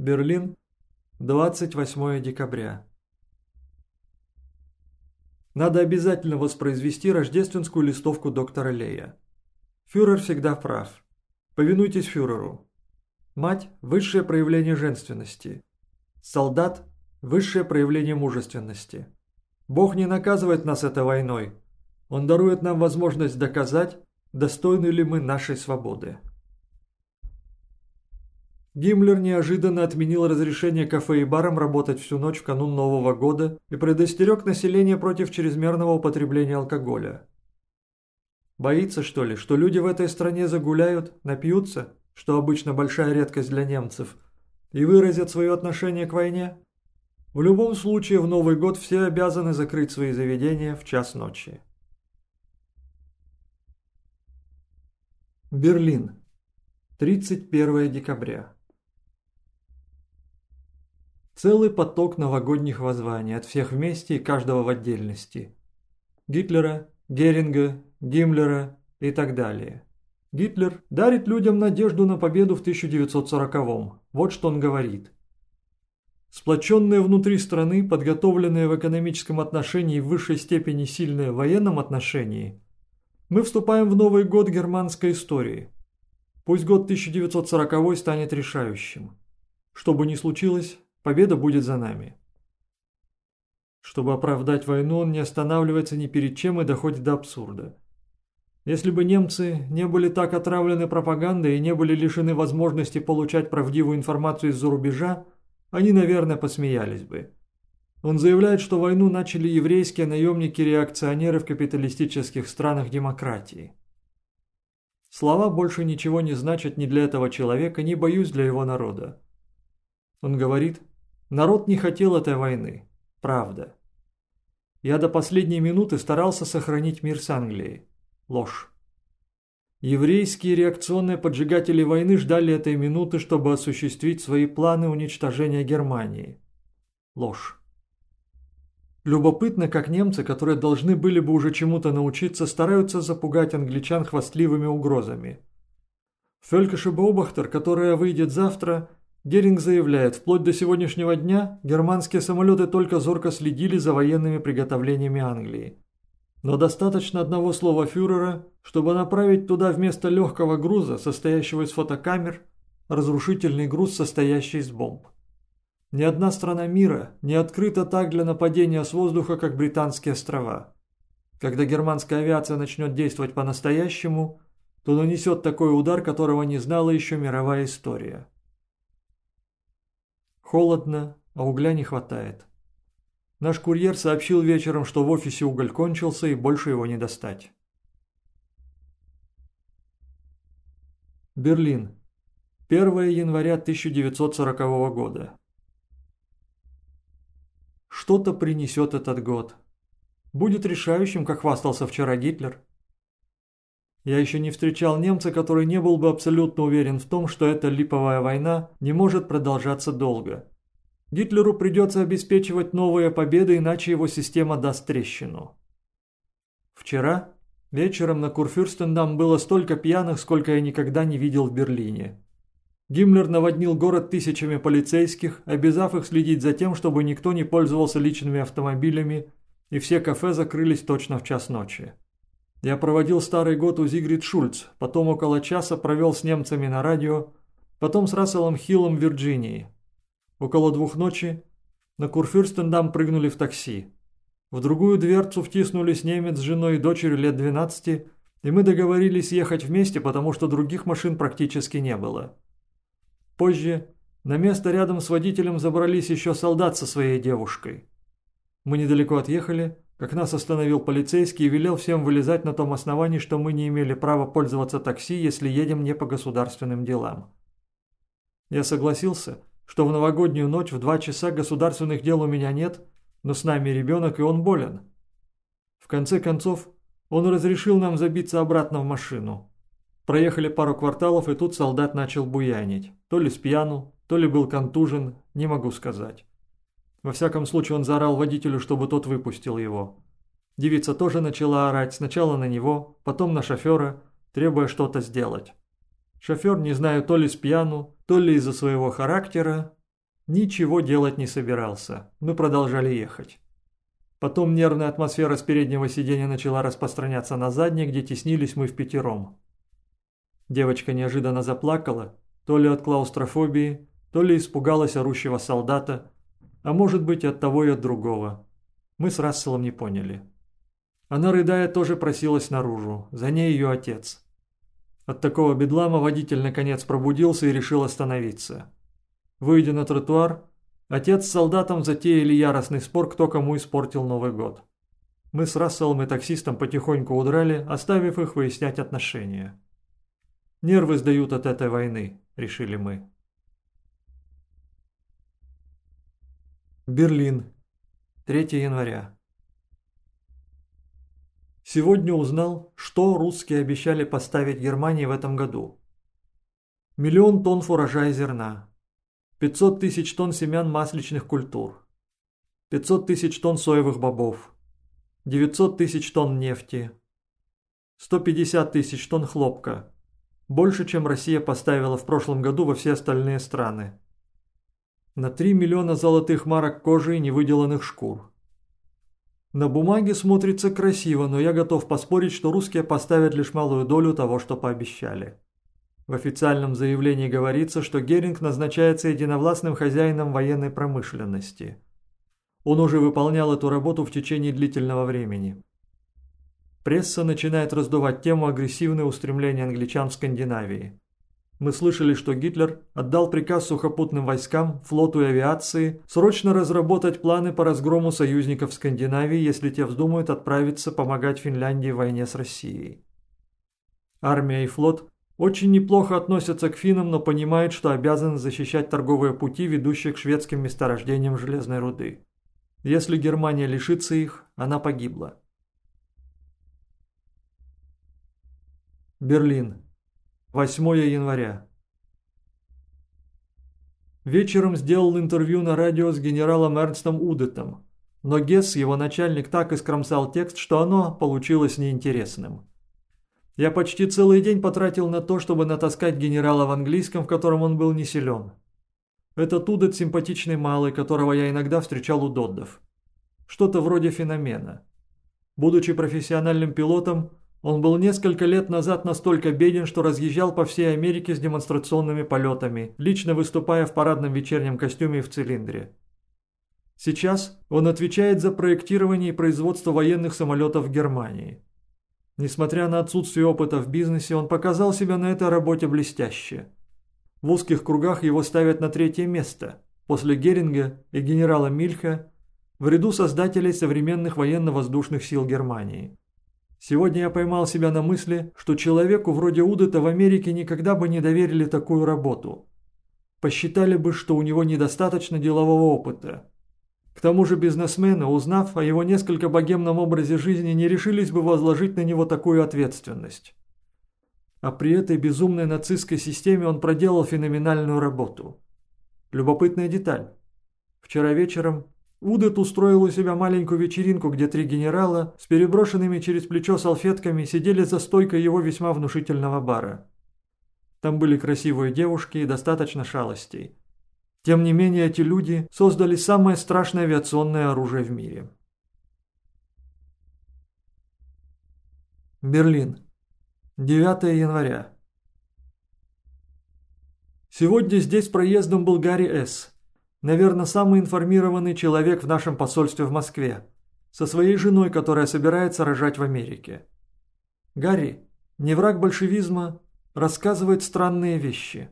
Берлин, 28 декабря. Надо обязательно воспроизвести рождественскую листовку доктора Лея. Фюрер всегда прав. Повинуйтесь фюреру. Мать – высшее проявление женственности. Солдат – высшее проявление мужественности. Бог не наказывает нас этой войной. Он дарует нам возможность доказать, достойны ли мы нашей свободы. Гиммлер неожиданно отменил разрешение кафе и барам работать всю ночь в канун Нового года и предостерег население против чрезмерного употребления алкоголя. Боится, что ли, что люди в этой стране загуляют, напьются, что обычно большая редкость для немцев, и выразят свое отношение к войне? В любом случае, в Новый год все обязаны закрыть свои заведения в час ночи. Берлин. 31 декабря. Целый поток новогодних воззваний от всех вместе и каждого в отдельности. Гитлера, Геринга, Гиммлера и так далее. Гитлер дарит людям надежду на победу в 1940-м. Вот что он говорит. Сплоченные внутри страны, подготовленные в экономическом отношении и в высшей степени сильные в военном отношении, мы вступаем в Новый год германской истории. Пусть год 1940 станет решающим. Что бы ни случилось, Победа будет за нами. Чтобы оправдать войну, он не останавливается ни перед чем и доходит до абсурда. Если бы немцы не были так отравлены пропагандой и не были лишены возможности получать правдивую информацию из-за рубежа, они, наверное, посмеялись бы. Он заявляет, что войну начали еврейские наемники-реакционеры в капиталистических странах демократии. Слова больше ничего не значат ни для этого человека, ни, боюсь, для его народа. Он говорит, Народ не хотел этой войны. Правда. Я до последней минуты старался сохранить мир с Англией. Ложь. Еврейские реакционные поджигатели войны ждали этой минуты, чтобы осуществить свои планы уничтожения Германии. Ложь. Любопытно, как немцы, которые должны были бы уже чему-то научиться, стараются запугать англичан хвастливыми угрозами. Фелькеше Боубахтер, которая выйдет завтра, Геринг заявляет, вплоть до сегодняшнего дня германские самолеты только зорко следили за военными приготовлениями Англии. Но достаточно одного слова фюрера, чтобы направить туда вместо легкого груза, состоящего из фотокамер, разрушительный груз, состоящий из бомб. Ни одна страна мира не открыта так для нападения с воздуха, как Британские острова. Когда германская авиация начнет действовать по-настоящему, то нанесет такой удар, которого не знала еще мировая история. Холодно, а угля не хватает. Наш курьер сообщил вечером, что в офисе уголь кончился и больше его не достать. Берлин. 1 января 1940 года. Что-то принесет этот год. Будет решающим, как хвастался вчера Гитлер. Я еще не встречал немца, который не был бы абсолютно уверен в том, что эта липовая война не может продолжаться долго. Гитлеру придется обеспечивать новые победы, иначе его система даст трещину. Вчера вечером на Курфюрстендам было столько пьяных, сколько я никогда не видел в Берлине. Гиммлер наводнил город тысячами полицейских, обязав их следить за тем, чтобы никто не пользовался личными автомобилями, и все кафе закрылись точно в час ночи. Я проводил старый год у Зигрид Шульц, потом около часа провел с немцами на радио, потом с Расселом Хиллом в Вирджинии. Около двух ночи на Курфюрстендам прыгнули в такси. В другую дверцу втиснулись немец с женой и дочерью лет 12, и мы договорились ехать вместе, потому что других машин практически не было. Позже на место рядом с водителем забрались еще солдат со своей девушкой. Мы недалеко отъехали, как нас остановил полицейский и велел всем вылезать на том основании, что мы не имели права пользоваться такси, если едем не по государственным делам. Я согласился, что в новогоднюю ночь в два часа государственных дел у меня нет, но с нами ребенок и он болен. В конце концов, он разрешил нам забиться обратно в машину. Проехали пару кварталов, и тут солдат начал буянить. То ли спьяну, то ли был контужен, не могу сказать. Во всяком случае, он заорал водителю, чтобы тот выпустил его. Девица тоже начала орать, сначала на него, потом на шофера, требуя что-то сделать. Шофер, не знаю, то ли с пьяну, то ли из-за своего характера, ничего делать не собирался. Мы продолжали ехать. Потом нервная атмосфера с переднего сиденья начала распространяться на заднее, где теснились мы в пятером. Девочка неожиданно заплакала, то ли от клаустрофобии, то ли испугалась орущего солдата, а может быть от того и от другого. Мы с Расселом не поняли. Она, рыдая, тоже просилась наружу, за ней ее отец. От такого бедлама водитель наконец пробудился и решил остановиться. Выйдя на тротуар, отец с солдатом затеяли яростный спор, кто кому испортил Новый год. Мы с Расселом и таксистом потихоньку удрали, оставив их выяснять отношения. «Нервы сдают от этой войны», — решили мы. Берлин. 3 января. Сегодня узнал, что русские обещали поставить Германии в этом году. Миллион тонн фуража и зерна, 500 тысяч тонн семян масличных культур, 500 тысяч тонн соевых бобов, 900 тысяч тонн нефти, 150 тысяч тонн хлопка, больше, чем Россия поставила в прошлом году во все остальные страны. На 3 миллиона золотых марок кожи и невыделанных шкур. На бумаге смотрится красиво, но я готов поспорить, что русские поставят лишь малую долю того, что пообещали. В официальном заявлении говорится, что Геринг назначается единовластным хозяином военной промышленности. Он уже выполнял эту работу в течение длительного времени. Пресса начинает раздувать тему агрессивные устремления англичан в Скандинавии. Мы слышали, что Гитлер отдал приказ сухопутным войскам, флоту и авиации срочно разработать планы по разгрому союзников Скандинавии, если те вздумают отправиться помогать Финляндии в войне с Россией. Армия и флот очень неплохо относятся к финнам, но понимают, что обязаны защищать торговые пути, ведущие к шведским месторождениям железной руды. Если Германия лишится их, она погибла. Берлин. 8 января. Вечером сделал интервью на радио с генералом Эрнстом Удетом, но Гесс, его начальник, так искромсал текст, что оно получилось неинтересным. Я почти целый день потратил на то, чтобы натаскать генерала в английском, в котором он был не силен. Этот Удет симпатичный малый, которого я иногда встречал у Доддов. Что-то вроде феномена. Будучи профессиональным пилотом, он был несколько лет назад настолько беден, что разъезжал по всей Америке с демонстрационными полетами, лично выступая в парадном вечернем костюме в цилиндре. Сейчас он отвечает за проектирование и производство военных самолетов в Германии. Несмотря на отсутствие опыта в бизнесе, он показал себя на этой работе блестяще. В узких кругах его ставят на третье место, после Геринга и генерала Мильха, в ряду создателей современных военно-воздушных сил Германии. Сегодня я поймал себя на мысли, что человеку вроде Удета в Америке никогда бы не доверили такую работу. Посчитали бы, что у него недостаточно делового опыта. К тому же бизнесмены, узнав о его несколько богемном образе жизни, не решились бы возложить на него такую ответственность. А при этой безумной нацистской системе он проделал феноменальную работу. Любопытная деталь. Вчера вечером Удет устроил у себя маленькую вечеринку, где три генерала с переброшенными через плечо салфетками сидели за стойкой его весьма внушительного бара. Там были красивые девушки и достаточно шалостей. Тем не менее, эти люди создали самое страшное авиационное оружие в мире. Берлин. 9 января. Сегодня здесь проездом был Гарри С., Наверное, самый информированный человек в нашем посольстве в Москве. Со своей женой, которая собирается рожать в Америке. Гарри, не враг большевизма, рассказывает странные вещи.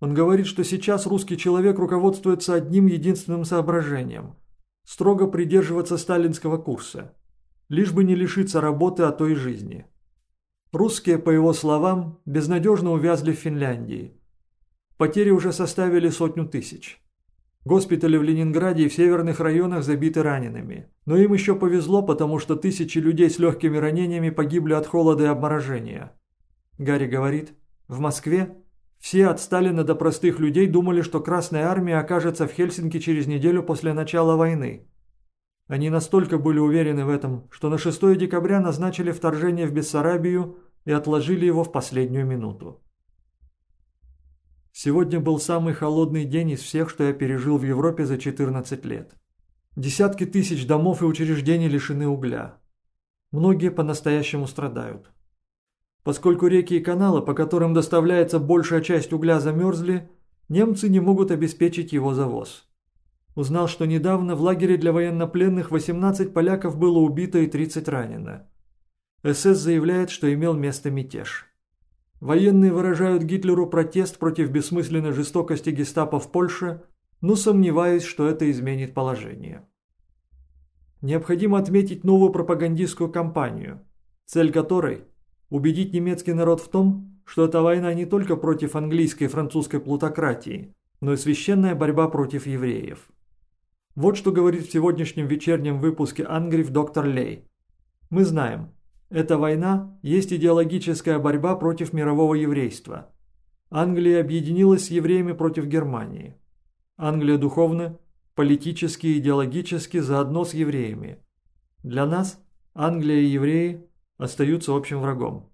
Он говорит, что сейчас русский человек руководствуется одним единственным соображением – строго придерживаться сталинского курса, лишь бы не лишиться работы, а то и жизни. Русские, по его словам, безнадежно увязли в Финляндии. Потери уже составили сотню тысяч. Госпитали в Ленинграде и в северных районах забиты ранеными. Но им еще повезло, потому что тысячи людей с легкими ранениями погибли от холода и обморожения. Гарри говорит, в Москве все от Сталина до простых людей думали, что Красная Армия окажется в Хельсинки через неделю после начала войны. Они настолько были уверены в этом, что на 6 декабря назначили вторжение в Бессарабию и отложили его в последнюю минуту. Сегодня был самый холодный день из всех, что я пережил в Европе за 14 лет. Десятки тысяч домов и учреждений лишены угля. Многие по-настоящему страдают. Поскольку реки и каналы, по которым доставляется большая часть угля, замерзли, немцы не могут обеспечить его завоз. Узнал, что недавно в лагере для военнопленных 18 поляков было убито и 30 ранено. СС заявляет, что имел место мятеж. Военные выражают Гитлеру протест против бессмысленной жестокости гестапо в Польше, но сомневаюсь, что это изменит положение. Необходимо отметить новую пропагандистскую кампанию, цель которой – убедить немецкий народ в том, что эта война не только против английской и французской плутократии, но и священная борьба против евреев. Вот что говорит в сегодняшнем вечернем выпуске «Ангриф» доктор Лей. Мы знаем, эта война есть идеологическая борьба против мирового еврейства. Англия объединилась с евреями против Германии. Англия духовно, политически и идеологически заодно с евреями. Для нас Англия и евреи остаются общим врагом.